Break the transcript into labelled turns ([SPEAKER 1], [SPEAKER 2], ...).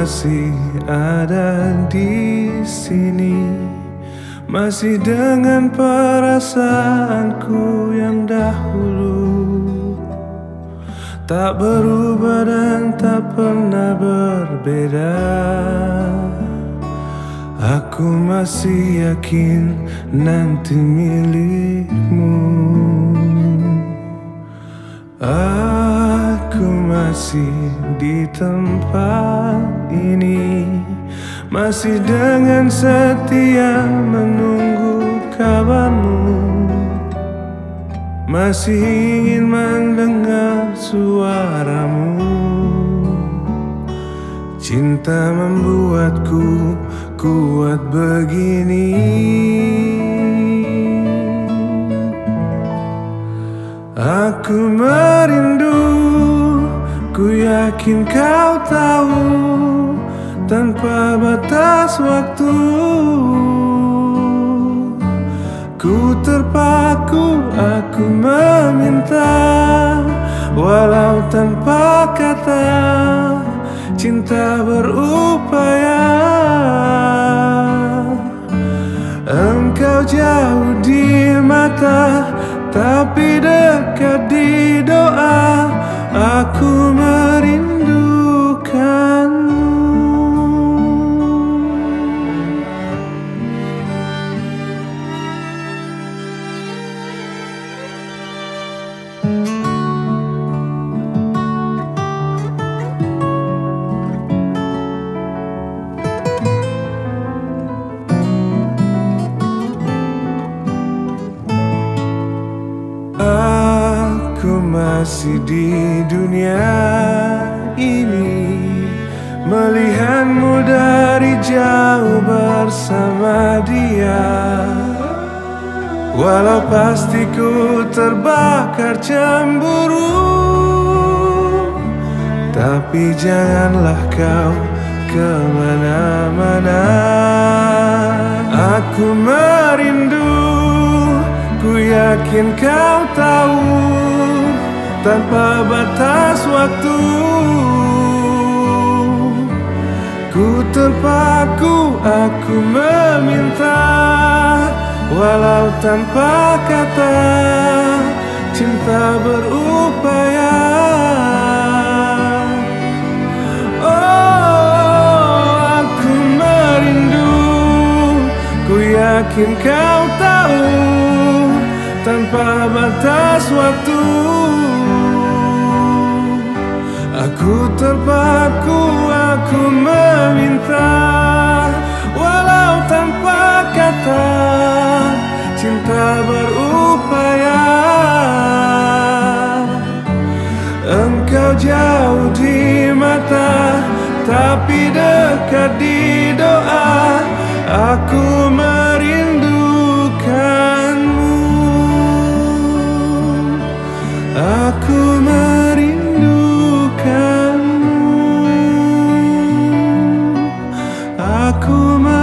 [SPEAKER 1] Masih ada di sini. Masih dengan perasaanku yang dahulu. Tak berubah dan tak pernah berbeda. Aku masih yakin nanti milikmu Aku masih di tempat ini. Masih dengan setia menunggu kabarmu. Masih ingin mendengar suaramu. Cinta membuatku kuat begini. Aku Ku yakin kau tahu Tanpa batas waktu. Ku terpaku, aku meminta Walau tanpa kata Cinta berupaya. Engkau jauh di mata Tapi dekat masih di dunia ini Melihatmu dari jauh bersama dia. Walau pasti ku terbakar cemburu Tapi janganlah kau ke mana-mana. Aku merindu Ku yakin kau tahu Tanpa batas waktu. Ku terpaku, aku meminta Walau tanpa kata Cinta berupaya. Oh, aku merindu Ku yakin kau tahu Tanpa batas waktu Aku terpaku, aku meminta Walau tanpa kata Cinta berupaya. Engkau jauh di mata Tapi dekat di doa Aku merindukanmu. Aku Akuma.